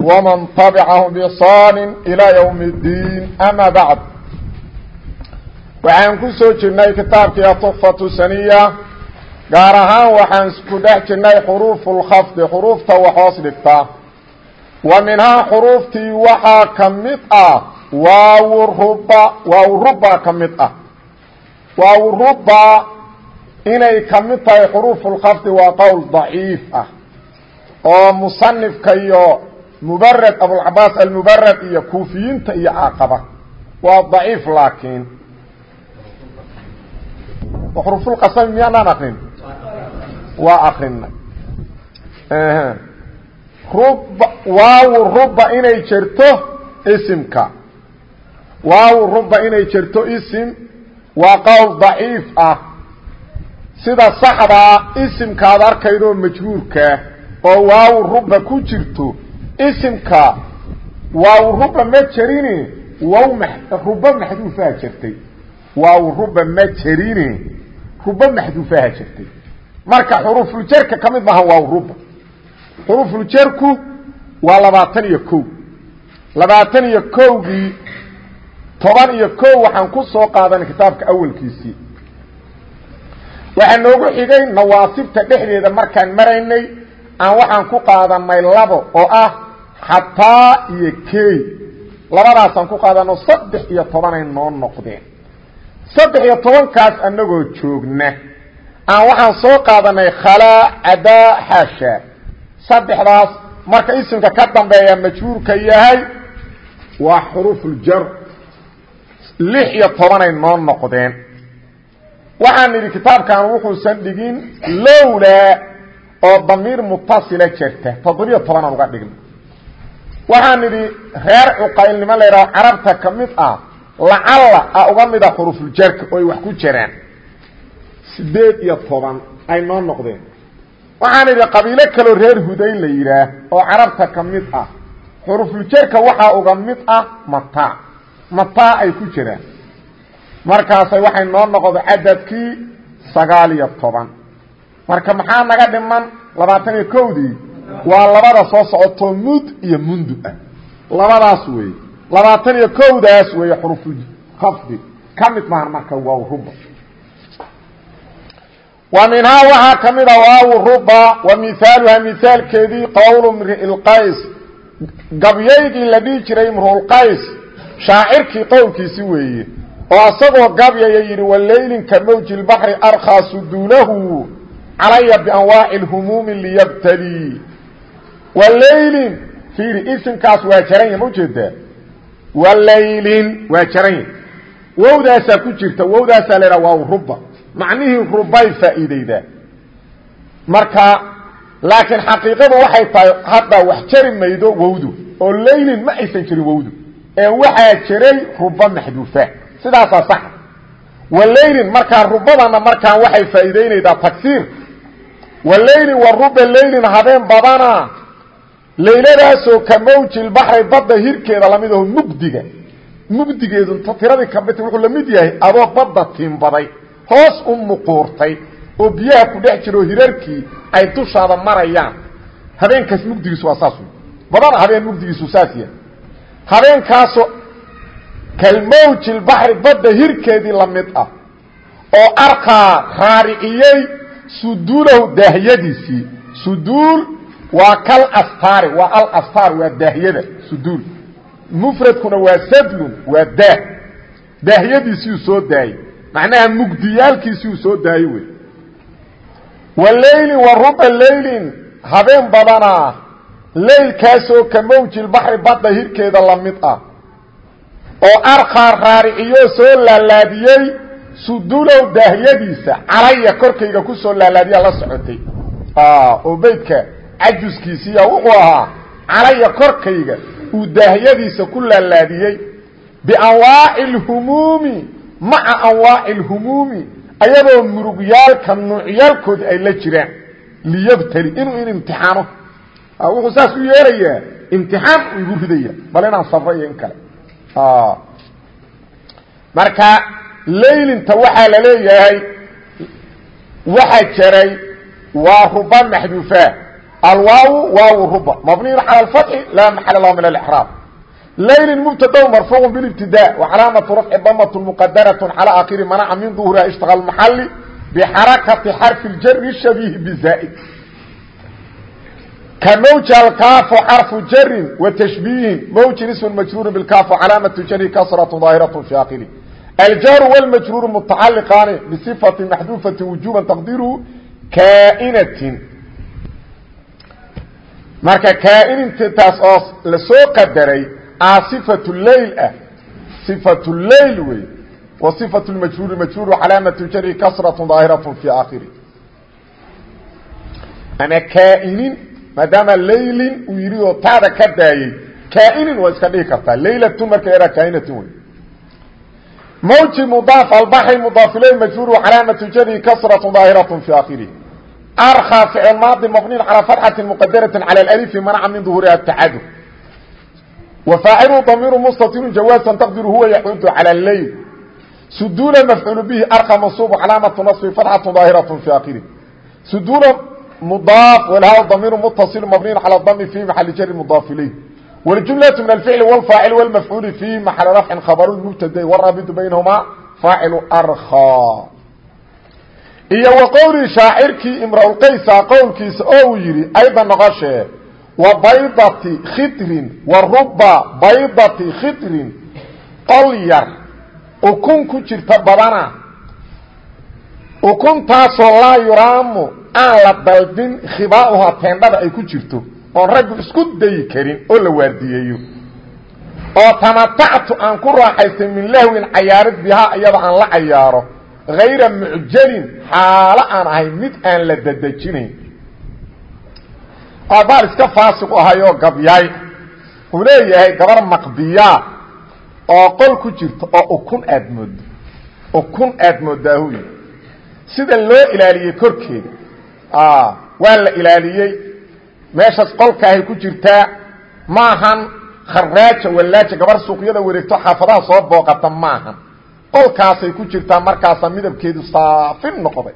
ومن تبعه بإحsaan إلى يوم الدين أmا baعd waxaan ku soo jirnay kitaabkii aطufaة saniya gaar ahaan waxaan ku dhex jirnay xuruuf اlkhafdi xuruufta wax hoos dhigta wa minhaa xuruuftii waxaa ka mid ah waaw ruba waaw ruba ka mid ah waaw ruba inay ka mid tahay xuruuf اlkhafdi waa qowl ضaciif ah oo musanifka iyo mubarad abulcabaas almubarad iyo kuufiyiinta iyo caaqaba. Waa daciif laakiin xurufulqasami miyaanaan akrin waa akrinay rub waawu ruba inay jerto isimka. Waawu ruba inay jerto isim. Waa qowl daciif ah. Sida saxdaa isimkaad arkaydoo majhuurkaa oo waawu ruba ku jirto isimka waaw ruba ma jerine wow ruba maxduufaha jirtay. Waaw ruba ma jerine ruba maxduufaha jirtay. Marka xurufuljarka ka mid maaha waaw ruba. Xurufuljarku waa labaatan iyo kow labaatan iyo kowgii toban iyo kow waxaan ku soo qaadanay kitaabka awalkiisii. Waxaa noogu xigay nawaasibta dhexdeeda markaan maraynay aan waxaan ku qaadanay labo oo ah xataa iyo key labadaasaan ku qaadano saddex iyo tobanay noo noqdeen. Saddex iyo tobankaas anagoo joogna aan waxaan soo qaadanay khalaa cadaa xaasha saddexdaas marka isimka ka dambeeya majhuurka yahay waa xuruufuljar lix iyo tobanay noo noqdeen. Waxaan nidhi kitaabkan wuxuusan dhigin lowlaa oo damiir mutasila jirta. Toddobiyo tobanaan uga dhigna waxaan idhi reer cuqaylnimo la yidhaho carabta ka mid ah lacalla a uga mid a xurufuljarka oo ay wax ku jiraan. Sideed iyo toban ay noo noqdeen. Waxaan idhi qabiilo kaloo reer huday la yidhaah oo carabta ka mid ah. Xurufuljarka waxaa uga mid ah mataa mataa ay ku jiraan. Markaasay waxay noo noqdo cadadkii sagaal iyo toban. Marka maxaa naga dhiman labaatan iyo kowdii waa labada soo socoto mud iyo mundu ah. Labadaas weeye. Labaatan iyo kowdaas weeye xurufulkhafdi ka mid maahan marka waaw ruba. Wa minhaa waxaa ka mid a waaw ruba wa mihaaluhaa mihaalkeedii qowlu mriilqays gabyaygii la dhihi jiray imruulqays shaacirkii qowlkiisi weeye oo isagoo gabyaya yidhi walaylin ka mawji lbaxri arkhaa suduulahu calaya bianwaaci اlhumuumi liyabtadii walaylin fiiri isimkaas waa jaran ya ma u jeedaa walaylin waa jaran ya wowdaasaa ku jirta wowdaasaa la waa ruba macnihii rubay faa'iideydaa marka laakiin xaqiiqadu waxay tahay hadda wax jari maydo wowdu oo laylin ma aysan jirin wowdu. Ee waxaa jiray ruba maxduufa. Sidaasaa sax. Walaylin markaa rubadana markaan waxay faa'iideynaydaa tagsiir walaylin wa ruba laylin habeen badana layladaasoo ka mawjilbaxri badda hirkeeda la mid aho mugdiga. Mugdigeedu tiradii kabit wuxuu la yahay adoo badda tiimbaday hoos u muquurtay oo biyaha ku dhex jiro hirarkii ay dushaada marayaan. Habeenkaas mugdigiisu waa saas badana habeen mugdigiisu saas yahay. Habeenkaasoo kalmawjilbaxri badda hirkeedii la ah oo arkaa raariciyey suduulahu daahyadiisii suduul waa kal astaari waa alastaar waa daahyada suduul. Mufradkuna waa sadlun waa daah. Daahyadiisiiuu soo daayey. Macnaha mugdiyaalkiisiuu soo daayey wey. Wa leylin wa ruba leylin habeen badanaa leylkaasoo ka mawjilbaxri badda hirkeeda la mid ah. Oo arkaa raariciyoo soo laalaadiyey sudulow daahyadiisa calaya korkayga ku soo laalaadiyaa la socotay. Oo beydka cajuskiisiiya wuxuu ahaa calaya korkayga uu daahyadiisa ku laalaadiyey bianwaaci اlhumuumi maca anwaaci اlhumuumi ayadoo murugyaalka nuucyaalkooda ay la jiraan liyabtali inuu in imtixaano. Wuxuu saas u yeelayaa imtixaan u igu ridaya bal inaan sabro in kale. Marka laylinta waxaa la leeyahay waxaa jaray waa ruba maxduufa alwaaw waaw ruba mabniyu calى اfatxi laa maxal lah min اlxraab laylin mubtad marfuuc biاbtida wacalaamatu rafci damt mqadaraة calى akiri manaca min duhuriha ishtaqa maxali bxarakati xarfi اjari shabiih bzaaid ka mwj alkaafu xarfu jarin wa tashbiihin mwjin ism majruuri bاlkaafu calaamatu jari kasraة ظaahiraة fi akiri الjاr والmjrوr متacaliqaani bصفaةi maxduufaةi وujuba تqdiru kaainatin marka kaainintitaas oo lasoo qadaray a صifaة leyl ah صifaة leyl wey wa صifaة اmajruuri majruur calaamaة jari kasraة ظaahiraة في akhiri ama kaainin maadaama leylin uu yidhi oo taada ka daayey kaainin waa iska dhigi kartaa laylatun marka yahaa kaainatin wey mwji mdaaf albaxri mdaaf ilay majruur calaamatu jari kasraة ظaahiraة fi akhirih arkaa ficil maadi mabniin calaa fatxati muqadarati cala alalifi manaca min duhuuriha atacadum wa faacilu damiiru mustatirun jawaasan taqdiru huwa yacuudu cala leyl suduula mafcuulu bihi arka mansuubu calaamatu nasbi fatxatu daahiratun fi akhirih suduula mudaaf walhaa damiiru mutasilu mabniin cala dami fi maxali jari mudaaf ilayh waljumlatu min alficli walfaacil walmafcuuli fihi maxali rafcin khabaru lmubtadai warabitu baynahumaa faacilu arkaa iyo wa qowlii shaacirkii imra'ulqaysa qowlkiisa oo uu yidhi ayda noqoshee wa baydati khidrin wa ruba baydati khidrin qol yar ukun ku jirta badana ukuntaasoo laa yuraamu aan la dalbin khibaa'uhaa teendhada ay ku jirto oon raggu isku dayi karin oo la waardiyeeyo. Oo tamatactu aan ku raaxaystay min lahwin cayaarad bihaa iyadoo aan la cayaaro hayra mucjalin xaalo aan ahay mid aan la dadejinayn qabaal iska faasiq ahayoo gabyaay uu leeyahay gabar maqdiyaa oo qol ku jirta oo ukun aad moodo ukun aad moodaahuy sida loo ilaaliyey korkeeda waa la ilaaliyey meeshaas qolkaahay ku jirtaa maahan kharaaja wallaaja gabar suuqyada wareegto xaafadaha soo booqata maahan qolkaasay ku jirtaa markaasaa midabkeedu saafin noqday.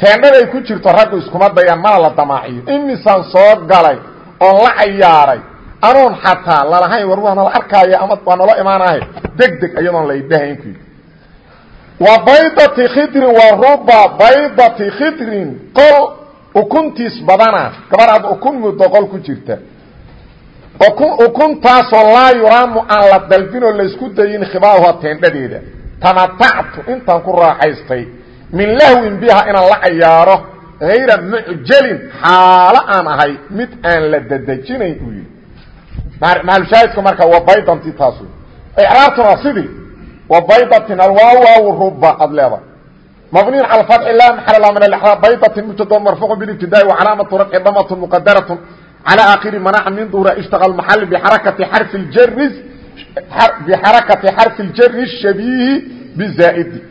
Teendhaday ku jirto raggu iskuma dayaan mana la damaaciyo. Imisaan soo galay oon la cayaaray anoon xataa lalahayn war waa nala arkaaya ama waa nalo imaanahay deg deg iyadoon laydhahaynku wa baydati khidrin wa ruba baydati khidrin qol ukuntiis badana gabar aad ukun muddo qol ku jirta ukuntaasoo laa yuraamu aan la dalbinoo laysku dayin khibaaruha teendhadeeda. Tamatactu intaan ku raaxaystay min lahwin biha inaan la cayaaro hayra mucjalin xaalo aan ahay mid aan la dadejinayn uu yidhi. Maalushaahidka marka wabaydanti taas icraabtuna sidii. Wabaydatin alwaawaaw ruba aad leedahay. Mabniin cala fathi laa maxala la min alraab baydatin mubtada marfuucu bilibtidaai wa calaamatu rafci damatun muqadaratun على آخر منع من ظهور اشتغل محل بحركة حرف الجر بحركة حرف الجر الشبيه بالزائد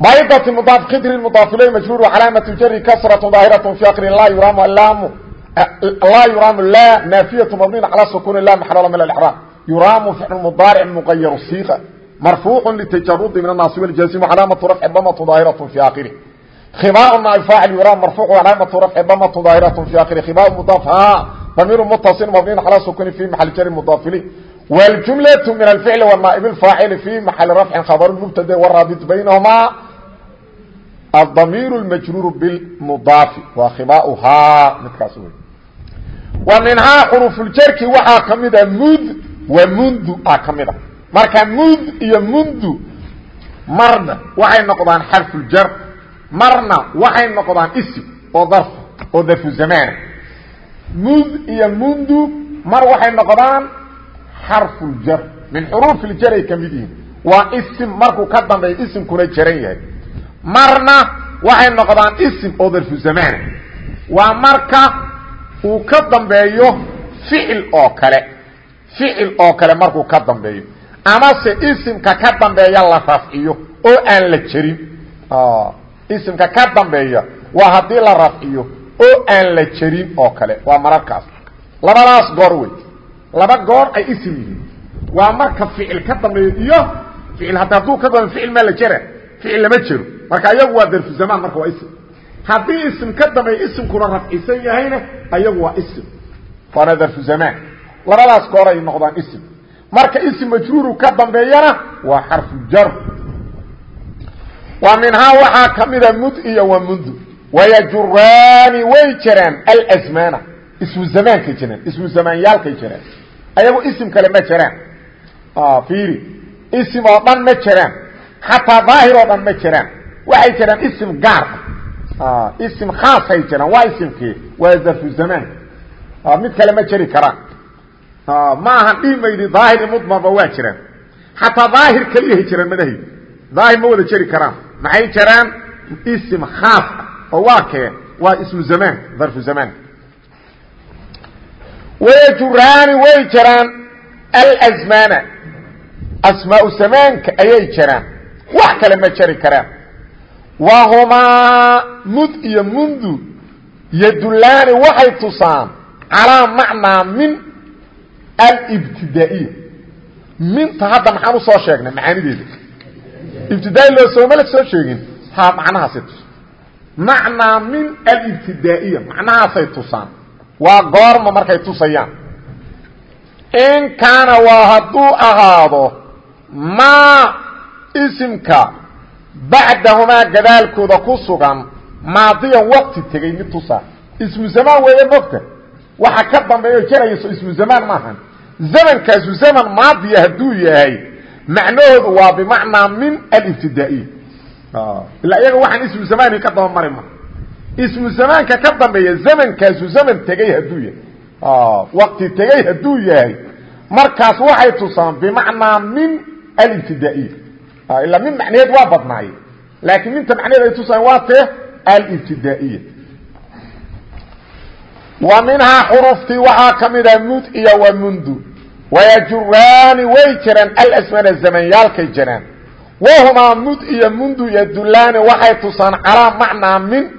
بيضة مضاف قدر المضاف إليه مجرور وعلامة الجر كسرة ظاهرة في آخر لا يرام اللام لا يرام لا نافية مبني على سكون لا محل له من الإحراب يرام فعل مضارع مغير الصيغة مرفوع للتجرد من الناصب والجازم علامة رفع ضمة ظاهرة في khibaa naab faacil yura marfuuc calaamatu rafci damatu daahiratu fi akhiri khibaa mudaaf ha damiiru mutasil mabniin calaa sukuni fi maxali jari mudaafili waljumlatu min alficli wanaaib lfaacili fi maxali rafcin khabaru mubtade waraabit baynahumaa adamiir lmajruuru bilmudaafi waa khibaahaa midkaas wey wa minhaa xuruufuljarki waxaa ka mid a mud wa mundu aa ka mid a marka mud iyo mundu marna waxay noqdaan xarfuljar marna waxay noqdaan ism oo darf oo darfu zamaana mud iyo mundu mar waxay noqdaan xarfuljar min xuruufiljar ay ka mid yihiin. Waa ism markuu ka dambeeya isimkuna jaran yahay. Marna waxay noqdaan ism oo darfu zamaana waa marka uu ka dambeeyo ficil oo kale. Ficil oo kale markuu ka dambeeyo. Amase isimka ka dambeeya la rafciyo oo aan la jerin isimka ka dambeeya waa haddii la rafciyo oo aan la jerin oo kale. Waa mararkaas. Labadaas goor wey. Laba goor ay isim yihiin. Waa marka ficil ka dambeeyo iyo ficil hadda hadduu ka dambeyo ficil maa la jera ficil lama jero marka ayagu waa darfu zamaan marka waa isim. Haddii isim ka dambeeyo isimkuna rafcisan yahayna ayagu waa isim. Waana darfu zamaan labadaas goor ay noqdaan isim. Marka isim ka dambeeyana waa xarfu wa minhaa waxaa ka mida mud iyo wa mundu wayajuraani way jiraan alsmaana ismu zamaankay jiraan ismu zamaanyaalkay jiraan ayagu isim kale ma jiraan fiiri. Isim oo dhan ma jiraan xataa daahir oo dhan ma jiraan waxay jiraan isim gaar. Ah isim khaasay jiraan waa isimkii waa zarfu zamaanka mid kale ma jeri karaan. Ma aha dhimaydi daahir mudmarba waa maxay jiraan isim khaas ah oo waa kee waa ismu zamaan darfu zamaan wayajuraani way jiraan alsmaana asmaau zamaanka ayay jiraan wax kale ma jeri karaan. Wahumaa mud iyo mundu yadulaani waxay tusaan calaa macnaa min alibtidaa'iya minta hadda maxaan u soo sheegnay macaanideeda ibtidaai loo soomala soo sheegin ha macnahaasay tus macnaa min alibtidaa'iya macnahaasay tusaan waa goorma markay tusayaan. in kaana waa hadduu ahaado maa isimka bacdahumaa gadaalkooda ku sugan maadiyan waqti tegey mid tusaa ismu zamaan weeye mogta waxa ka dambeeyo jarayso ismu zamaan maahan zamankaasu zaman maadiya hadduu yahay macnahoodu waa bimacnaa min alibtidaa'iya ilaa iyaga waxaan ismu zamaani ka daba mari ma. Ismu zamaanka ka dambeeya zamankaasu zaman tegey hadduu yahay. Waqti tegey hadduu yahay. Markaas waxay tusaan bimacnaa min alibtidaa'iya ilaa min macnaheed waa badnaaye laakiin minta macnaheed ay tusaan waa tee alibtidaa'iya wa minhaa xuruftii waxaa ka mida mud iyo wa mundu wayajuraani way jiraan alasmana zamanyaalkay jiraan. Wahumaa mud iyo mundu yadulaani waxay tusaan calaa macnaa min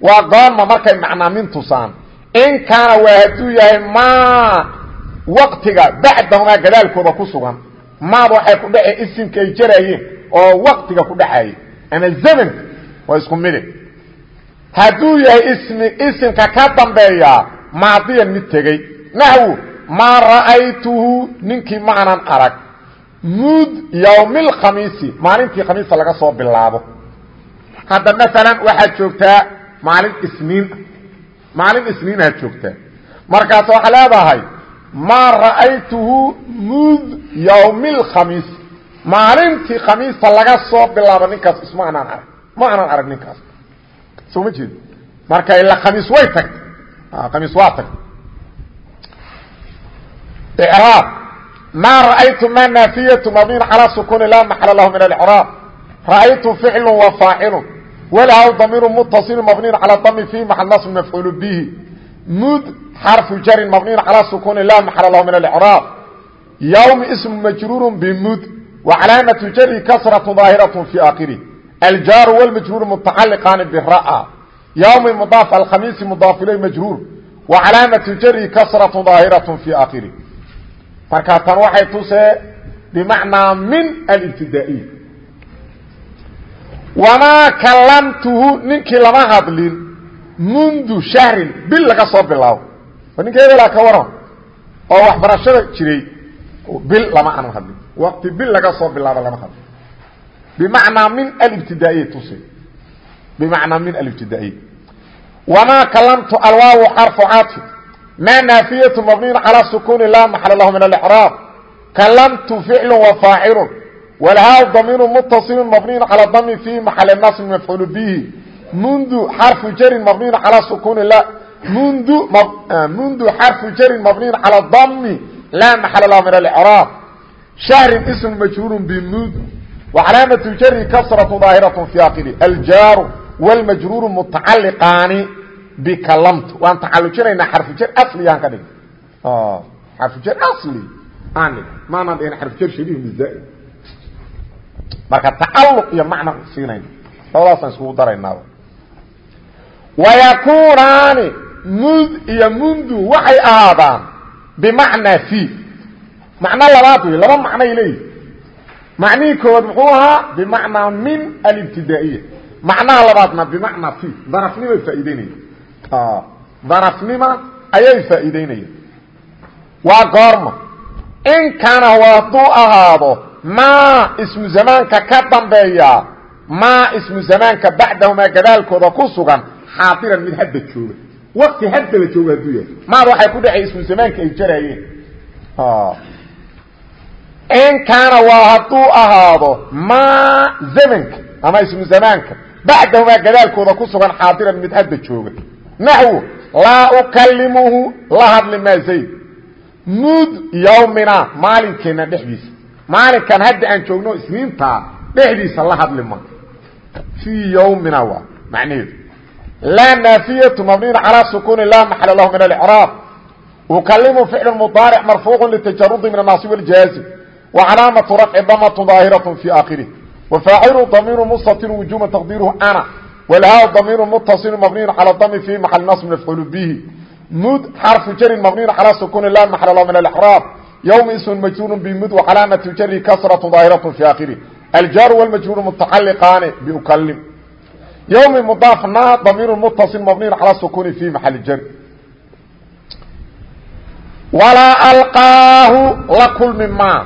waa goorma markay macnaa min tusaan. In kaana waa hadduu yahay maa waqtiga bacdahumaa gadaalkooda ku sugan. Maad waxay ku dhace isimka ay jarayeen oo waqtiga ku dhacaye ama zamanka waa isku mide hadduu yahay ismi isimka ka dambeeya maadiyan mid maa ra'aytuhu ninkii maanan arag. Mud yowmilkhamiisi maalintii khamiista laga soo bilaabo. Hadda maalan waxaad joogtaa maalin isniin. Maalin isniinaad joogtaa. Markaas waxaa leedahay maa ra'aytuhu mud yowmilkhamiis maalintii khamiista laga soo bilaabo ninkaas isma anaan arag ma anaan arag ninkaas. Soo ma jeedo marka ila khamiis way tagtay. Khamiis waa tagtay raab maa ra'aytu maa naafiyatu mabniin calaa sukuuni laa maxala lahu min alcraab ra'aytu ficlu wa faacilu walhaw damiiru mutasilu mabniin calaa dami fii maxal nasbi mafcuulu bihi mud xarfu jarin mabniin calaa sukuuni laa maxala lahu min alcraab yowm ismu majruuru bimud wa calaamatu jari kasratu daahiratu fii aakhirih aljaaru wاlmajruuru mutacaliqaani bira yowmi mudaaf alkhamiisi mudaaf ilay majruur wa calaamatu jari kasratu daahiratu fii aakhirih markaa tan waxay tusee bimacnaa min alibtidaa'iya wamaa kallamtuhu ninkii lama hadlin mundu shahrin bil laga soo bilaabo. Oo ninka ka waran oo waxbarashada jiray bil lama anan hadlin. Waqti bil laga soo bilaabo lama hadlin. Bimacnaa min alibtidaa'iya tusee bimacnaa min alibtidaa'iya wamaa kallamtu alwaawu xarfu caطfi ma naafiyatu mabniyn calaa sukuuni laa maxala lahu min alcraab kalamtu ficlu wa faacilun walhaa damiiru mutasilun mabniyun calaa dami fii maxali nasbi mafcuulu bihi mundu xarfu jarin mabniyun calaa sukuuni la mundu mundu xarfu jarin mabniyun calaa dami laa maxala lahu min alcraab shahrin ismu majhuulun bimundu wacalaamatu jari kasratu daahiratu fi aakidi aljaaru wاlmajruuru mutacaliqaani bikalamtu waan tacalujinaynaa xarfujar asligaan ka dhig xarfujar asli aanig maanaan dhihin xarfjar shabiih bizaaid marka tacalluq iyo macna siinayn labadaasaan iskugu daraynaaba wayakunaani mud iyo mundu waxay ahaadaan bimacnaa fi. Macno labaad wey laba macnoay leeyihi macnihii koowaad muxuu ahaa bimacnaa min alibtidaa'iya. Macnaha labaadna bimacnaa fi. Darafnimay faa'iideynaya darafnima ayay faa'iideynayaan waa goorma. In kaana hadduu ahaado maa ismu zamaanka ka dambeeya maa ismu zamaanka bacdahumaa gadaalkooda ku sugan xaadiran mid hadda jooga. Wakti hadda la jooga hadduu yahay. Maada waxay ku dhexay ismu zamaanka ay jaraayeen. In kaana waa hadduu ahaado maa zamanka ama ismu zamaanka bacdahumaa gadaalkooda ku sugan xaadiran mid hadda jooga naxwo laa ukalimuhu la hadli maa zayd mud yawmina maalinkeena dhexdiisa maalinkan hadda aan joogno isniintaa dhexdiisa la hadli ma fii yawmina waa macnaheedu laa naafiyatu mabniina calaa sukuuni laa maxala lahu min alcraab ukalimu ficlu mudaaric marfuucu litajarudi min annaasi wاljaazim wa calaamatu rafci damatun daahiraة fii aakhirih wafaacilu damiiru mustatir wujuba taqdiiruhu ana wlhaa damiiru mutaصilu mabniyu calى dami fi maxal nas mafcuul bihi mud xarfu jarin mabniyu calى sukuni la maxal lahu min alcraab ywm ism majruur bmud wcalaamatu jari kasraة daahiraة fi akhirih aljaaru wاlmajruur mutacaliqaani buklim ywmi mudaafna damiir mutaصil mabniyu calى sukuni fi maxal jar walaa alqaahu la kulmi ma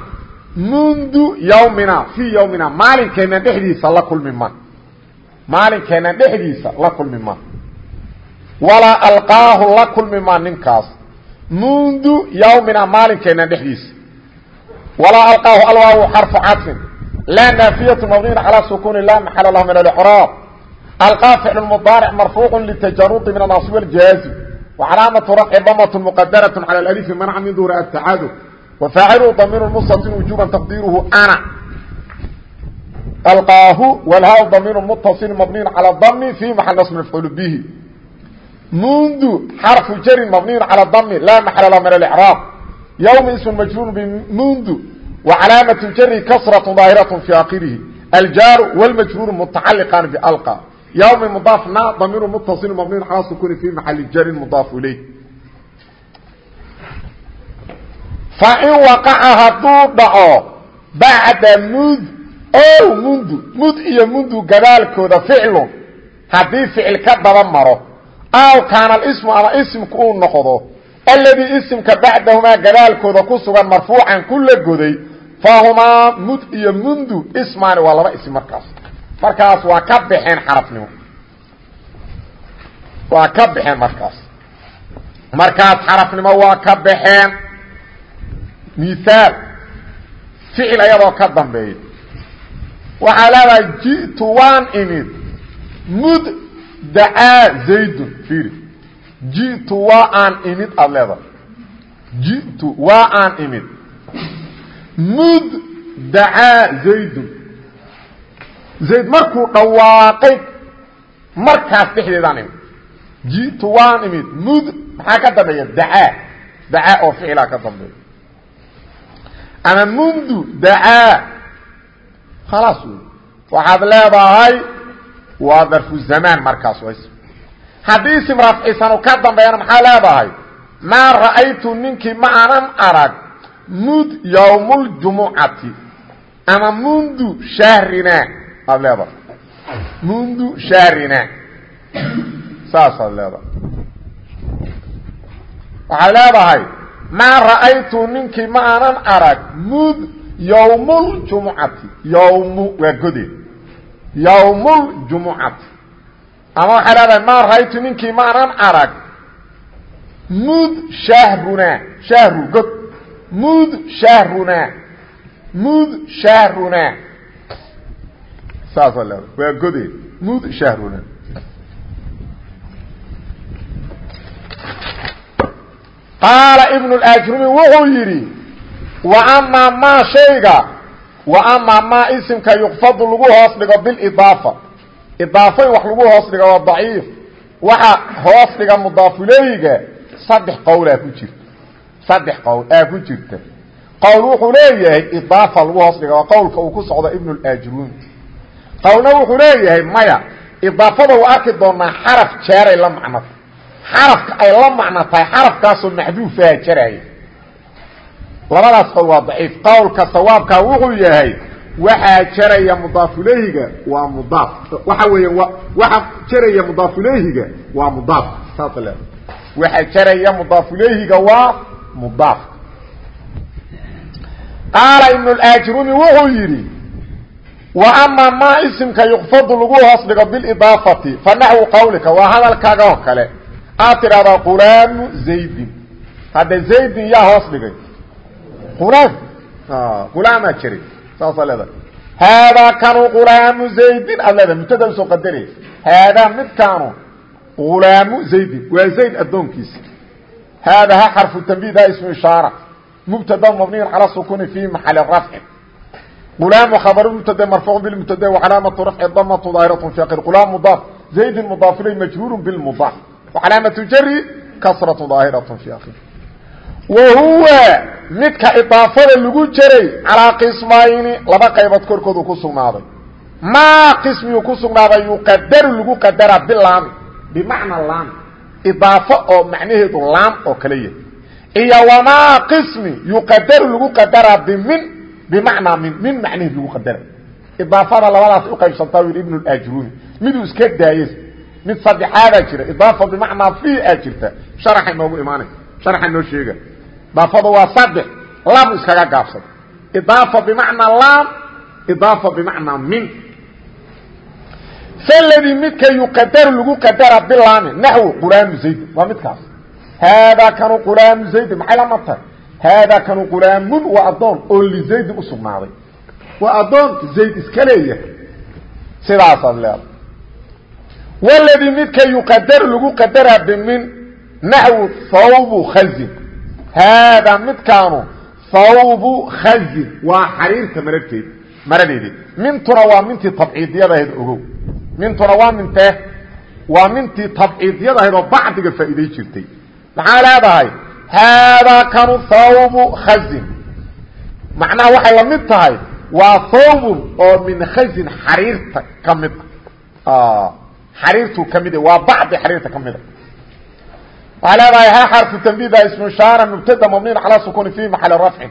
mundu ywmina fii ywmina maalinkeena dhexdiisa la kulmi ma maalinkeena dhexdiisa la kulmi ma. Walaa alqaahu la kulmi ma ninkaas. Mundu ywmina maalinkeena dhexdiisa. Walaa alqaahu alwaawu xarfu cadfin laa naafiyatu mabniyin calaa sukuni laa maxala lahu min alcraab alqaa ficlu mudaaric marfuucu litajarudi min anaasib aljaazim wacalaamatu rafci damat muqadarat cala alalifi manca min duhri atacadud wafaaciluhu damiir mustatin wujuban taqdiiruhu ana alqaahu wlhaa damiir mutaصil mabniy calى dami fi maxal nas mafcuul bihi mundu xarfu jarin mabniy calى dami laa maxala lah min اlcraab ywma ism majruur bimundu wacalaamatu jari kasraة daahiraة fi akhirihi aljaaru wاlmajruur mutacaliqan balqa ywmi mudaafna damiir mutaصil mabniy calى sukuni fi maxali jarin mudaaf ilayh fain waqaca hadduu dhaco bacda mud o mundu mud iyo mundu gadaalkooda ficlun haddii ficil ka daba maro aw kaana alismu ama isimku uu noqdo alladii isimka bacdahumaa gadaalkooda ku sugan marfuucan ku la goday fahumaa mud iyo mundu ismaani waa laba isim markaas. Markaas waa ka baxeen xarafnimo. Waa ka baxeen markaas. Markaas xarafnimo waa ka baxeen. Miaal ficil ayadoo ka dambeeya waxaa leedahay ji'tu waan imid mud dacaa zaydun fiiri ji'tu waa aan imid aada leedahay ji'tu waa aan imid mud dacaa zaydun zayd markuu dhawaaqay markaas dhexdeedaan imid ji'tu waan imid mud maxaa ka dambeeya dacaa dacaa oo ficilaa ka dambeeya ama mundu dacaa khalaas wey waxaad leedahay waa darfu zamaan markaas haddii isim rafcisanu ka dambeeyana maxaa leedahay maa ra'aytu ninkii ma aanan arag mud yowmuljumucati ama mundu shahrina aad leedahay mundu shahrina saasaad leedahay waxaad leedahay maa ra'aytu ninkii ma mud ywmuljumucati ywmu waa godeed ywmuljumucati ama waxay leedahay maa raytu ninkii maanan arag. Mud shahrunaa shahru god. Mud shahrunaa mud shahrunaa saasaa leedahay waa godeed mud shahrunaa qaala ibn اajrumi wuxuu yidhi amaa maa hayga amaa maa isimka yuqfadu lagu hoos dhigo bilidaafa idaafay wax lagu hoos dhiga waa daciif. Waxaa hoos dhiga mudaafulayga saddex qowl aa ku jirta. Saddex qowl aa ku jirta. Qowl wuxuu leeyahay idaafa lagu hoos dhiga waa qowlka uu ku socdo ibnu اajruun qowlna wuxuu leeyahay maya idaafada waa arki doonaa xaraf jaaray la macnata xarafka ay la macno xarafkaasoo maxduufaha jaraya labadaas qowl waa daciif. Qowlka sawaabkaa wuxuu yahay waxaa jaraya mudaafulehiga waa mudaaf. Waxa weeya waxa jaraya mudaafulehiga waa mudaaf. Saasa le waxa jaraya mudaafulehiga waa mudaaf. Qaala ibn اlaajrumi wuxuu yidhi wa ama maa isimka yuqfadu lagu hoos dhigo bilidaafati fa naxwu qawlika. Waa hadalkaaga oo kale. Aad tidhahdaa qulaamu zaydin. Hadda zaydin yaa hoos dhigay ulaam ulaamaa jiray saasaa leedahay haadaa kanu ulaamu zaydin aad leedahay mubtada u soo qadaraya haadaa midkaanu ulaamu zaydin waa zayd addoonkiisa haadaa ha xarfu tambid ha ismu ishaara mubtada mabniyu calaa sukuni fi maxali rafci ulaamu khabaru mubtada marfuucu bilmubtada wacalaamatu rafci damatu daahiratu faqir ulaam mudaaf zaydin mudaafilay majhuuru bilmudaaf wacalaamatu jari kasratu daahiratu fi akhir wa huwa midka idaafada lagu jaray calaa qismayni laba qaybood korkoodu ku sugnaaday. Maa qismiyuu ku sugnaaday yuqadaru lagu qadara bilaami bimacna laam idaafo oo macnaheedu laam oo kale yahay. Iyo wamaa qismi yuqadaru lagu qadaraa bimin bimacnaa min min macnaheed lagu qadara idaafada labadaas uqaybsantaa yidhi ibn اajruni miduu iska daayey mid saddexaadaa jira idaafa bimacnaa fi aa jirta. Sharaxa noogu imaanay sharaxa idaafada waa saddex lamu iskaga gaabsada idaafa bimacnaa laam idaafa bimacnaa min. Faladii midka yuqadaru lagu qadara bilaami naxwu quraamu zayd. Waa midkaas. Haadaa kanu qulaamu zaydin maxay la martay? Haadaa kanu qulaamun waa addoon oo lizaydin u sugnaaday. Waa addoon zayd iska leeyahay. Sidaasaad leedahay waladii midka yuqadaru lagu qadaraa bimin naxwu thawbu khazin haadaa midkaanu thawbu khazin waa xariirta mararteed maradeedi mintuna waa mintii tabciidiyadahayd ogow mintuna waa mintee waa mintii tabciidiyadahayd oo bacdiga faa'iiday jirtay maxaa leedahay haadaa kanu thawbu khazin macnaha waxay la mid tahay waa thawbun oo min khazin xariirta ka mid a xariirtu ka mid waa bacdi xariirta ka waxay leedahay ha xarfu tanbida ismu shaara mubtada mabniin calaa sukuni fi maxali rafcin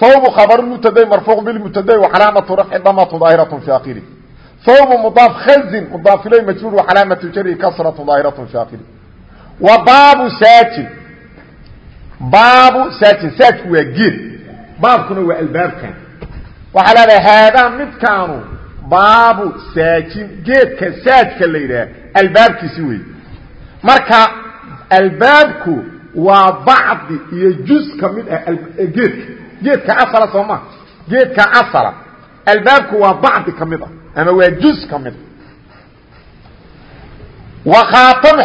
thawbu khabaru mubtaday marfuuq bilmubtaday wacalaamatu rafci damatu daahiratu fi akhiri thawbu mudaaf khazin mudaaf ilay majruur wacalaamatu jari kasratu daahiratu fi akhiri wa baabu saajin baabu saajin saajku waa geed baabkuna waa albaabkan waxaa leedahay haadaa midkaanu baabu saajin geedka saajka la yidhaha albaabkiisi wey marka albaabku waa bacdi iyo juz ka mid ah geedka. Geedka asala soo ma. Geedka asala. Albaabku waa bacdi ka mid ah ama waa juz ka mid a وkhaatm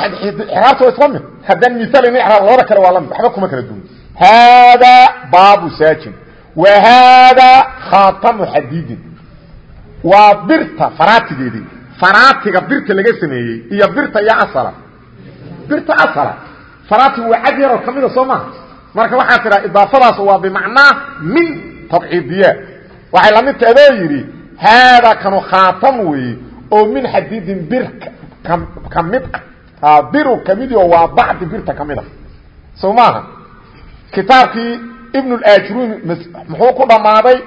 raabta waa isla mid. Haddaan miaaln raab labada kale waa la mid waxba kuma kala duwan. Haadaa baabu saajin. Wa haadaa khaatamu xadiidin. Waa birta faraatigeedii. Faraatiga birta laga sameeyey iyo birta iyo asala birta asala faraatigu waa cad yaroo soo maha marka waxaa tidhaa idaafadaas waa bimacnaa min tabciidiya waxay la mid ta adoo yidhi kanu khaatam weeye oo min xadiidin birka ka mid ah. Biru kamidi oo waa bacdi birta ka mid ah. Soo maaha kitaabkii muxuu ku dhammaaday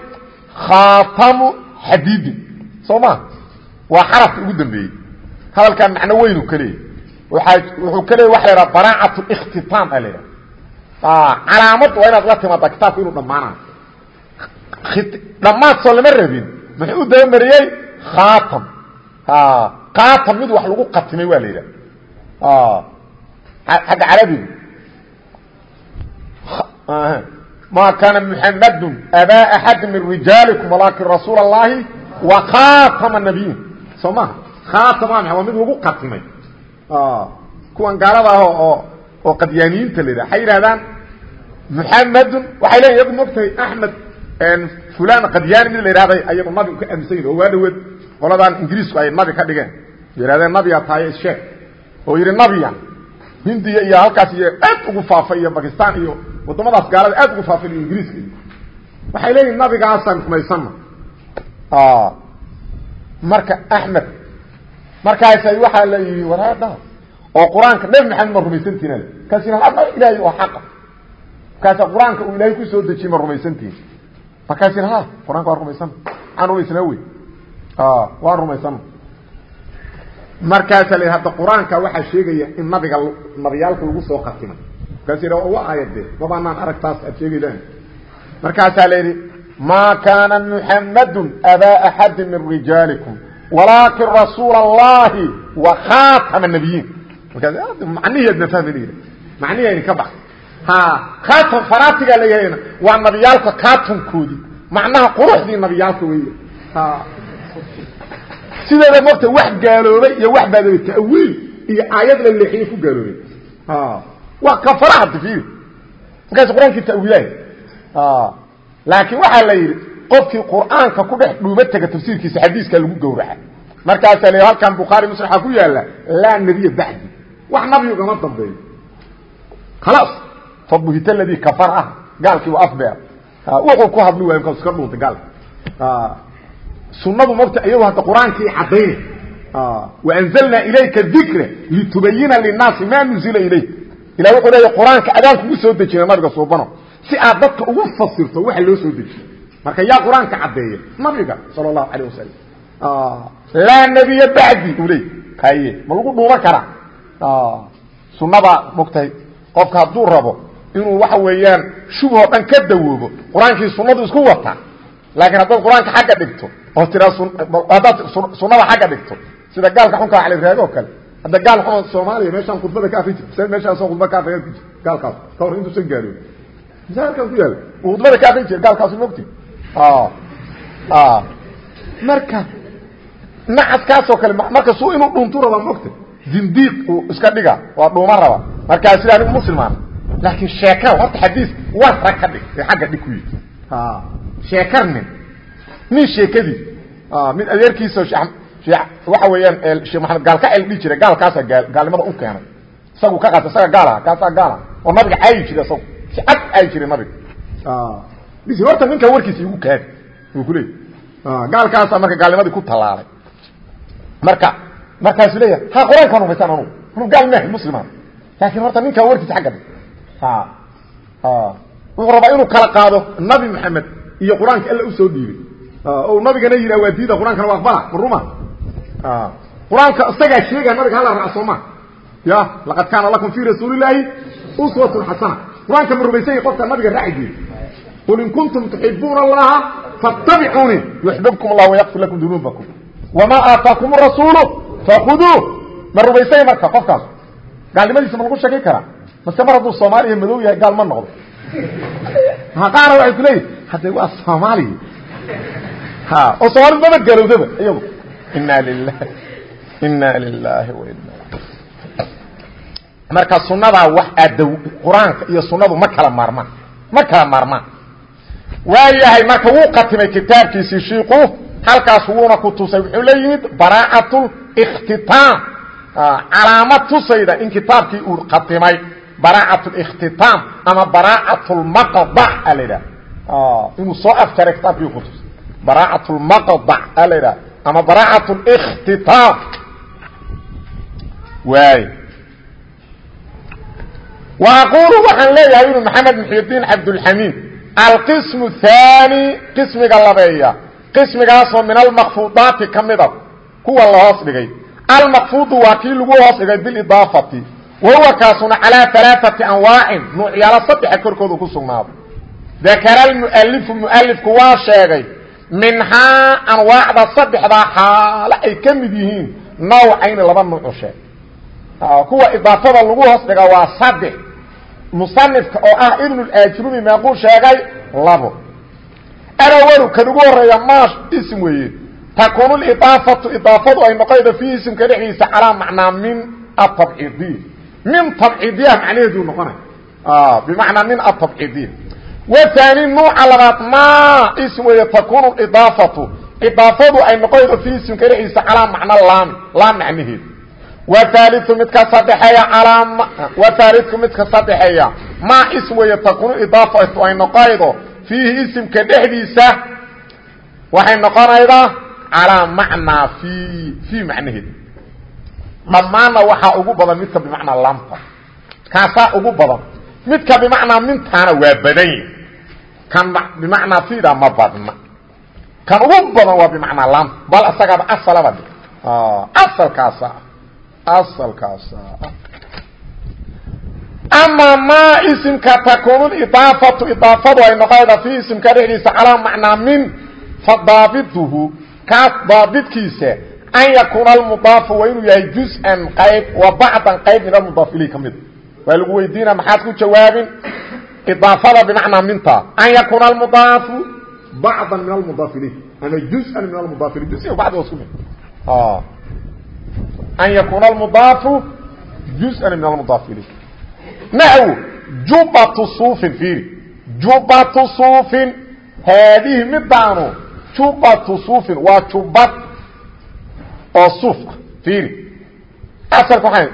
khaatamu xadiidin soo waa xarafka ugu dambeeyey. Hadalkan macno weynu ka leeyay wuxuu ka leeyay waxa la yidhaha baraacatu اkhtitam a la yidhaha. Ah, calaamad waa inaad la timaada kitaabku inuu dhammaanayo. Dhammaad soo lama rabin. Muxuu u dabamariyey khaatam. Ah, Kaatam mid wax lagu katimay waa la yidhaha. Ah, xagga carabigu ma kaana muxamadu abaa axadi min rijaalikum walaakin rasuul اllahi wa khaatama nabiyin soo maha khaatama waa mid lagu katimay kuwan gaalada ah oo oo qadyaaniyiinta la yidhaha waxay yidhahdaan mحamdu waxay leeyihiin yagu mogtahay axmed fulan qadyaani mid la ayagu nabigu ka aaminsan yihiin waa dhaweed qoladan ingiriisku ay nabi ka dhigeen. Yidhahdeen nabiga tahay sheek oo yidhi nabiya hindiya iyo halkaas iyo aad ugu faafay iyo iyo wadamadaas gaalada aad ugu faafay iyo ingiriiska iyo. Waxay leeyihiin nabigaasaan rumaysana marka axmed markaasay waxaa la yidhi waraadhaha oo qur'aanka nebi maxamed ma rumaysantihin kaasina ama ilaahay oo xaqa markaasa qur'aanka uu ilaahay ku soo dejiyey ma rumaysantihin markaasina ha qur'aanka waan rumaysana waxaan rumaysnaa wey waan rumaysana markaasa la hadda qur'aanka waxaa sheegaya in nabiga nabiyaalka lagu soo qatimay markaas wa aayade mabaanaan arag taas aad sheegaydaan markaasaa la yidhi ma kaana muxamadu abaa axadi min rijaalikum walaakin rasuul allahi wa khaatama nabiyiin markaas macniheedna fahmayna macniheedin ka bax ha khaatam faraatigaa leeyahayna waa nabiyaalka kaatamkoodii macnaha quruxdii nabiyaalka ha sideeda mogta wax gaaloobay iyo wax baadabay ta'wiil iyo aayad la leexiyey ku gaaloobay waa kafaraha tafir markaas qur'aankii ta'wiilahay laakiin waxaa la yidhi qofkii qur'aanka ku dhex dhuuma tega tafsiirkiisa xadiiska lagu gowraca markaasaa la halkan bukhaari muslim waxaa ku yaalla laa nebiya bacdi. Wax nabi ugama dambeeyo khalaas fabuhita ladii kafar ah gaalkii waa afbeer. Wuxuu ku hadli waay markaas iska dhuuntay gaalka sunadu mogta iyado hadda qur'aankii caddaynay waanzalnaa ilayka dikra litubayina linnaasi ma nuzila ilayk ilah wuxuu leeya qur'aanka adaan kugu soo dejina nabiga suubano. Si aad dadka ugu fasirto waxa loo soo dejiye marka yaa qur'aanka caddeeya nabiga sala allahu calayh wasalam laa nebiya bacdi leey haye ma lagu dhuuman karaa? Sunnadaa mogtahay qofka hadduu rabo inuu waxa weeyaan shubhoo dhan ka dawoobo qur'aankii isku wataa laakiin haddaad qur'aanka dhigto oo tiraa haddaad sunnada xagga dhigto sida gaalka xunkaa caliraago o kale. Hadda gaal xun soomaaliya meeshaan khudbada ka akri jir meeshaasoo khudba ka akriya jir gaalkaas ka hor intuusan ku yaalla khudbada ka akri jir gaalkaasu marka nacaskaasoo kale marka suu inuu dhuntu raba mogta zindiiq uu iska dhiga waa dhuuma raba. Markaa sida anigu muslimaan laakiin sheekar horta xadiis warra ka dhig ee xagga dhig ku yidhi. Sheekar nin. Nin sheekadiis mid adeerkiisa waxa weeyaan sheekh maxamed gaal ka cel dhihi jiray gaalkaasa gaalnimada u keenay. Isagu ka qaata isaga gaal ah kaasaa gaala. Oo nabiga caayi jiray isagu si cad caayi jiray nabiga bis horta ninkan warkiisa igu kaadi uu ku leeyay gaalkaasaa marka gaalnimadii ku tallaalay. Marka markaasuu leeyahay ha qur'aankaan rumaysan anugu. Anuu gaal maahay muslimaan. Laakiin horta ninkan warkiisa xagga dhig wuxuu rabaa inuu kala qaado nabi maxamed iyo qur'aanka alla u soo dhiibay. O nabigana yidhah waa diida qur'aankana waa aqbala ma ruma qur'aanka isagaa sheegaya nabiga hala raac sooma ya laqad kaana lakum fii rasuulillaahi uswatun xasana qur'aanka ma rumaysanya qofka nabiga raaci jiray qul in kuntum tuxibuuna allaha fattabicuunii yuxbibkum allah wayaqfir lakum dunuubakum wamaa aataakum rasuulu fakuduuh ma rumaysanya marka qofkaas gaalnimadiisa ma lagu sheekay karaa maske mar hadduu soomaaliya madow yahay gaal ma noqdo qaara waxay ku leeyihiin hadde waa soomaaliya oo soomaalid maba gaalowdaba iyagu ina lilahi ina lilahi waina marka sunadaa wax aad qur'aanka iyo sunadu ma kala maarmaan ma kala maarmaan waa yahay marka wuu qatimay kitaabkiisii shiiku halkaas wuuna ku tusay wuxuu la yimid baraacatul ikhtitaam calaamad tusayda in kitaabkii uu qatimay baraacat اkhtitaam ama baraacat اlmaqdac a la idhaha inuu soo afjaray kitaabkii ku tusay baraacat اlmaqdac a la idhaha ama baraacat اlاkhtitaam waay wa aqulu waxaan leeyahay inu maxamed muxyidiin cabdulxamiid alqismu thaani qismiga labeeya qismigaasoo min almakfuudaati ka mida kuwa la hoos dhigay almakfuudu waa kii lagu hoos dhigay bilidaafati wahuwa kaasuna calaa alaaati anwaacin nuucyaalo saddexa korkoodu ku sugnaaday dakara almualifu mualifku waa sheegay minhaa anwaacda saddexdaa xaalo ay ka mid yihiin nawcayni laba nuucu sheeg kuwa idaafada lagu hoos dhiga waa saddex musanifka oo ah ibnulajrumi meequu sheegay labo. Alawalu kan ugu horreeya maash ism weeye. Takuunu lidaafatu idaafadu ay noqonaydo fii isimka dhexdiisa calaa macnaa min atabciidiya min tabciidiya macnaheedu noqonay. Bimacnaa min atabciidiya waani nuuca labaad ma ism weeye takunu idaafatu. Idaafadu ay noqonaydo fii isimka dhexdiisa calaa macna laami laam macnaheedu waaliu midka sadexeeya waaliu midka sadexeeya ma ism weeye takunu idaafatu ay noqonaydo fiihi isimka dhexdiisa waxay noqonaydaa calaa macnaa fii fii macnaheed dhammaanna waxaa ugu badan midka bimacnaa laamta kaasaa ugu badan midka bimacnaa mintaana waa badan yahi kan bimacnaa fiida ma badna kan ugu badan waa bimacnaa laamta bal isagaaba asalaba asalkaasa asalkaasa ama maa isimka takuunu idaafatu idaafadu ay noqonayda fi isimka dhexdiisa calaa macnaa min fadaabiduhu kaas daabidkiisa an yakuuna almudaafu waa inuu yahay juz-an qayb wa bacdan qayb min almudaaf ilay ka mida waa lagu weydiina maxaad ku jawaabin? Idaafada bimacnaa minta an yakuuna almudaafu bacdan min almudaaf ilayh ama juz-an min almudaaf ilayh juz bacdi isku mid an yakuuna almudaafu juz-an min almudaaf ilayh naxw jubatu suufin fiiri jubatu suufin haadihi midaanu jubatu suufin waa jubad oo suuf ah fiiri asalka waxaa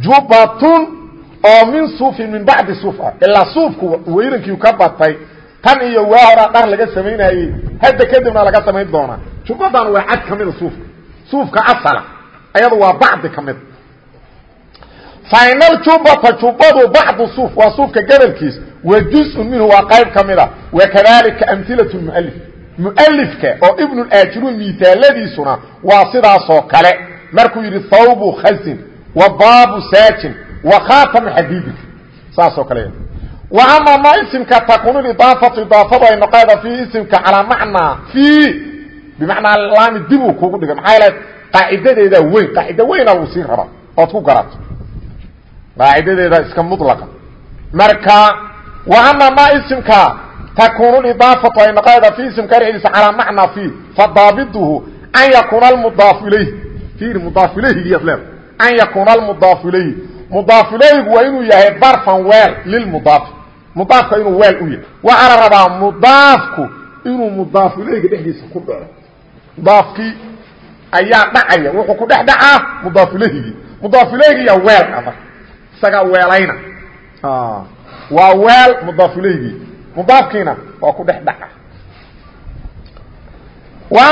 jubatun oo min suufin min bacdi suuf ah ilaa suufku weynankii ka batay tan iyo waa horaa dhar laga samaynayey hadda kadibna laga samayn doonaa jubadan waa cad ayadu waa bacdi ka mid. Fainaljubbata jubbadu bacdu suuf waa suufka gabalkiis wa juz minhu waa qayb ka mida ah. wakadalika amilat mualif mualifka oo ibnulaajiruun miaaladiisuna waa sidaasoo kale. Markuu yidhi thawbu khazin wa baabu saajin wa khaatamu xadiidika saasoo kale wa ama ma isimka takuunu idaafatu idaafadu ay noqeeda fii isimka calaa macnaa fii bimacnaa laami dibuu kugu dhigay maxaa qaacidadeedaa weyn qaacida weyna wuu siin rabaa ood ku garato. Qaacidadeeda iska mulaqa marka wa ama ma isimka takunu idaafatu ay noqoda fi isimka dhexdiisa calaa macnaa fi fadaabiduhu an yakuuna almudaafu ilayh ir mudaaf ilayhigiyaad leeda an yakuuna almudaafu ilayhi. Mudaaf ilayhigu waa inuu yahay darfan weel lilmudaafi. Mudaafka inuu weel u yahay. Waxaa la rabaa mudaafku inuu mudaafu ilayhiga dhexdiisa ku dhaco mudaafkii ayaa dhacaya wuxuu ku dhex dhacaa mudaaf ilayhigii mudaaf ilayhigiya weel ama isagaa weelayna. Waa weel mudaaf ilayhigii mudaafkiina waa ku dhex dhaca.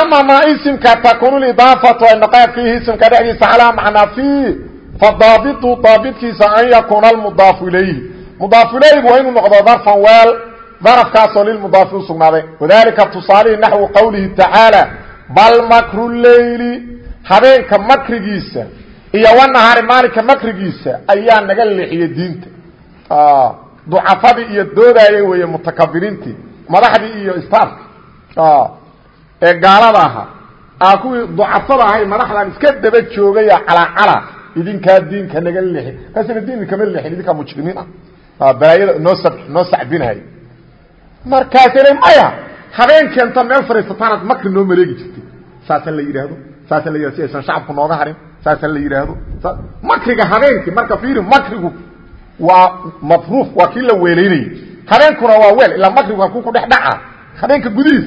Ama ma isimka takunu idaafatu ay noqon fiihi isimka dhexdiisa calaa macnaa fi fadaabitu daabitkiisa an yakuuna almudaafu ilayhi mudaafu waa inuu noqdo darfan weel darafkaasoo lilmudaafi u sugnaaday. Wadalika tusaalihi naxwu qowlihi tacaala bal makru leyli habeenka makrigiisa iyo wanahaari maalinka makrigiisa ayaa naga leexiyey diinta. Ducafadii iyo doodayay weeye mutakabiriintii madaxdii iyo staafki ee gaalada ahaa aa kuwii ducafada madaxdan iska daba joogaya calacala idinkaa diinka naga leexi. Kaasina diin kama leexin idinkaa mujrimiin ah. Balaayada noo noo sacbinahay. Markaasina maya habeenkeenta meel fadhiisataanaad makri noo maleegi jirtay. Saasa la yidhaahdo. Saasa la yidhahdo si aysan shacabku nooga harin. Saasa la yidhaahdo. Makriga habeenkii marka fiiri makrigu waa mafruuf waa kii la weelaynayay habeenkuna waa weel ilaa makrigu halkuu ku dhex dhaca habeenka gudihiis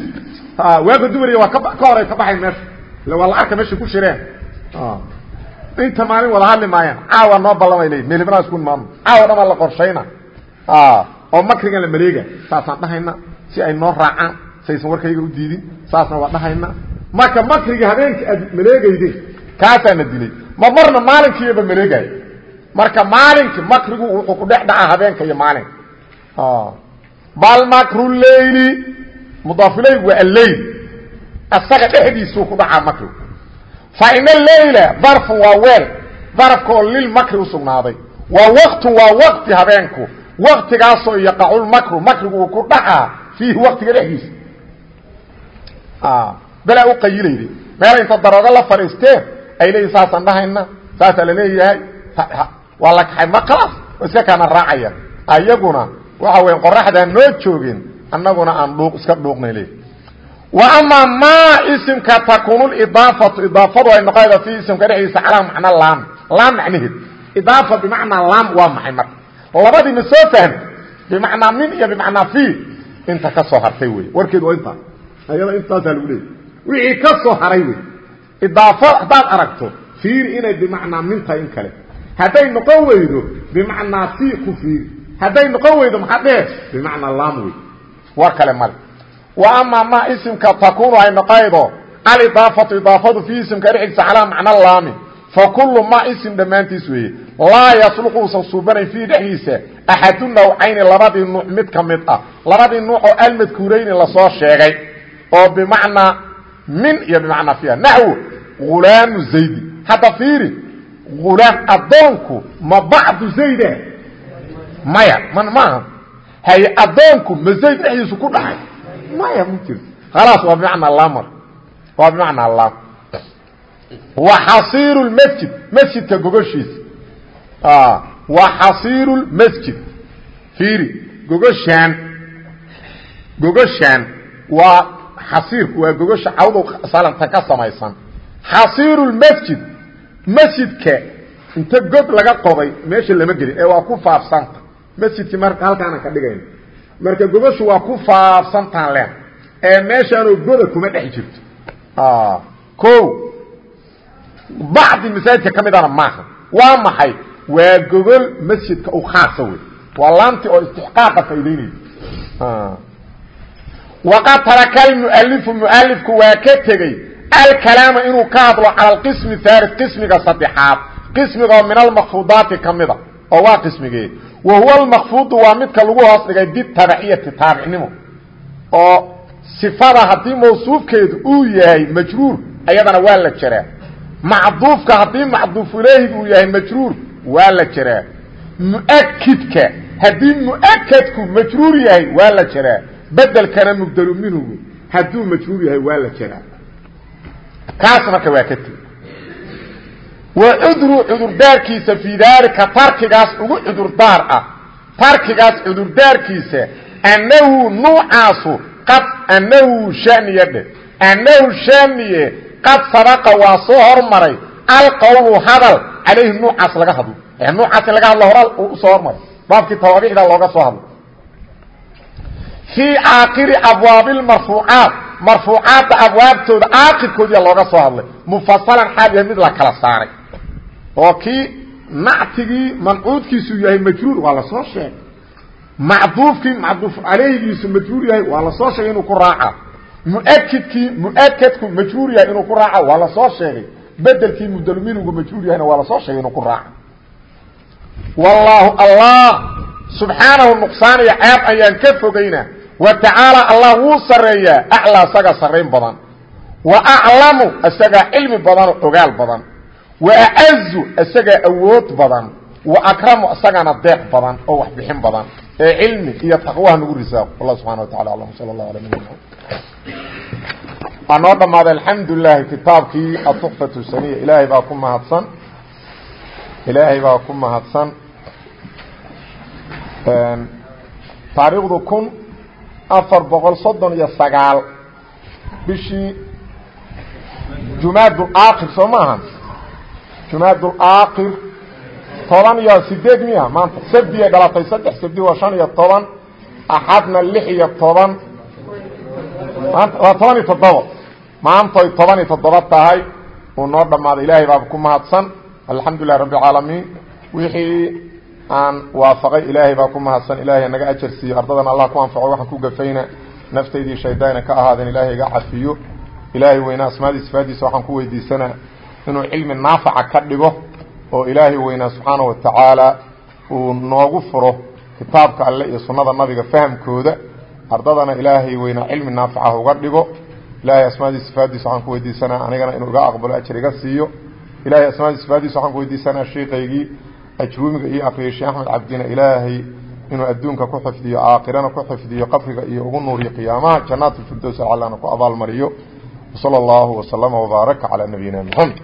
waaga dumariy waa ka horay ka baxay meesha. Illa waa la arka meesha ku shireen. Inta maalin wada hadli maayaan caawa noo ballamay leeyihiin meelibnaa isku imaano caawa dhan baa la qorshayna. Oo makrigan la maleega. Saasaan dhahayna si ay noo raacaan si aysan warkayga u diidin saasna waa dhahayna. Marka makriga habeenka aad maleegayde kaasaana dilay. Ma marna maalinkiiba maleegayo marka maalinki makrigu wuxuu ku dhex dhacaa habeenka iyo maalinka bal makru leyli mudaafileygu waa alleyl. Asaga dhexdiisuu ku dhacaa makrigu. Fa ina leyla darfun waa weel. Darafkaoo lilmakri usugnaaday wa waktun waa waqti habeenku. Waktigaasoo yaqaculmakru makrigu uu ku dhacaa fiihi waktiga dhexdiisa balaa u qayilayda meel inta daroogo la fadhiisteen ay leeyihiin saasaan dhahayna saasaa la leeyahay. Waa la ma khalaas oo iska kaana ayaguna waxa weya qoraxdaan noo joogin annaguna aan dhuuq iska dhuuqnay leey wa amaa maa isimka takunu idaafatu idaafadu ay noqonayda fi isimka dhexdiisa calaa macna laam. Laam macnaheed idaafa bimacnaa laam waa maxay marka? Labadiina soo fahmay bimacnaa min iyo bimacnaa fi inta ka soo hartay wey warkeedu intaa ayada intaasaa lagu leeyay wixii ka soo haray wey idaafo haddaad aragto fiiri inay bimacnaa min tahay in kale. Hadday noqon weydo bimacnaa fi ku fiiri. Hadday noqon weydo maxaa dheh bimacnaa laam wey war kale male. Wa amaa ma isimka takuunu ay noqaydo alidaafatu idaafadu fii isimka dhexdiisa calaa macna laami. Fa kullu ma isim dhammaantiis weeye laa yasluqu usan suubanayn fiihi dhexdiisa axadu nawcayni labadii nuuc mid ka mid ah. Labadii nuuc oo almadkuurayni la soo sheegay oo bimacnaa min iyo bimacnaa fiiha. Naxwo hulaamu zaydi. Hadda fiiri hulaam addoonku ma bacdu zayda? Maya ma maaha haye addoonku ma zayd dhexdiisu ku dhacay? Maya ma jiro khalaas waa bimacnaa lamar. Waa bimacnaa lam. Wa xasiiru lmasjid masjidka gogoshiisa. Wa xasiiru lmasjid fiiri gogoshaan gogoshaan waa xasiirku waa gogosha cawdow salanta ka samaysan. Xasiiru lmasjid masjidka inta god laga qoday meesha lama gelin ee waa ku faafsanta. Masjidkii marka halkaana ka dhigayna marka gogoshu waa ku faafsantaan leen ee meeshaanoo goda kuma dhex jirto. O bacdi masaajidka ka midana maaha. Waa maxay? Waa gogol masjidka u khaasa wey waa laanti oo istixqaaqa faa'idaynaysa waqad taraka almualifu mualifku waa ka tegey alkalaama inuu ka hadlo cala alqismi thalith qismiga saddexaad qismigoo min almakfuudaati ka mida oo waa qismigee wa huwa almakfuudu waa midka lagu hoos dhigay bitabaciyati taabicnimo oo sifada haddii mawsuufkeedu uu yahay majruur ayadana waa la jaraa macduufka haddii macduufu ilayhi uu yahay majruur waa la jaraa muakidka haddii muakadku majruur yahay waa la jaraa bedelkana mubdelu minhugu hadduu majruur yahay waa la jaraa. Kaas marka waa ka tegi wa cudru cudurdaarkiisa fii daalika tarkigaas ugu cudurdaar ah. Tarkigaas cudurdaarkiisa annahu nuucaasu qad annahu shaniye dhe. Annahu shaniye qad sabaqa waa soo hormaray alqowlu hadal. Calayhi nuucaas laga hadlo. Nuucaas in laga hadlo hora u soo hormaray. Baabkii tawaabicda looga soo hadlo fii aakhiri abwaabi lmarfuucaat marfuucaadda abwaabtooda aakhirkoodiya looga soo hadlay. Mufasalan xaal yahay mid la kala saaray. Oo kii nactigii mancuudkiisu yahay majruur waa la soo sheegay. Macduufkii macduuf calayhigiisu majruur yahay waa la soo sheegay inuu ku raaca muakidkii muakadku majruur yahay inuu ku raaca waa la soo sheegay. Bedelkii mudalminugu majruur yahayna waa la soo sheegay inuu ku raaca wallaahu allah subxaanahu nuqsaan iyo ceeb ayaan ka fogaynaa wa tacaala allah wuu sareeyaa aclaa isagaa sarrayn badan. Wa aclamu isagaa cilmi badanoo ogaal badan. Wa acazu isagaa awood badan. Wa akramu isagana deeq badan oo wax bixin badan. Ee cilmi iyo taqwaha nagu risaaqo. Allah subxana wa tacala alam sala allah ala nabina waa noo dhammaaday alxamdu lilahi kitaabkii atukfatu saniya ilaahay baa ku mahadsan. Ilaahay baa ku mahadsan. Taariikhdu kun afar boqol soddon iyo sagaal. Bishii jumaadulaakhir soo maaha? Jumaadulaakhir toban iyo sideed miya? Maanta sabdiyay dhalatay saddex sabdi waa shan iyo toban axadna lix iyo toban. Maanta waa toban iyo toddoba maantoy toban iyo toddoba tahay. Uu noo dhammaaday. Ilaahay baaba ku mahadsan. Alxamdu lilahi rabbi alcaalamiin wixii aan waafaqay ilaahay baa ku mahadsan. Ilaahay naga ajar siiyo ardadana allah ku anfaco waxaan ku gafayna. Naftaydii shaydayna ka ahaadeen ilaahay iga cafiyo. Ilaahay weynaa asmaadii sifaadiisa waxaan ku weydiisanaa inuu cilmi naafaca ka dhigo oo ilaahay weynaa subxaana wa tacaala uu noogu furo kitaabka alle iyo sunnada nabiga fahamkooda. Ardadana ilaahay weynaa cilmi naafaca uga dhigo. Ilaahay asmaadii sifaadiisa waxaan ku weydiisanaa anigana inuu iga aqbalo ajar iga siiyo. Ilahay asmaadii sifaadiisa waxaan ku weydiisanaa sheikaygii ajruumiga iyo akriyay sheekh axmed cabdina ilaahay inuu adduunka ku xifdiyo aakhirana ku xifdiyo qabriga iyo ugu nuuriyo qiyaamaha jannaat lfirdows alcalana ku abaalmariyo wsala allahu waslama wbaaraka calaa nabiyina moxamed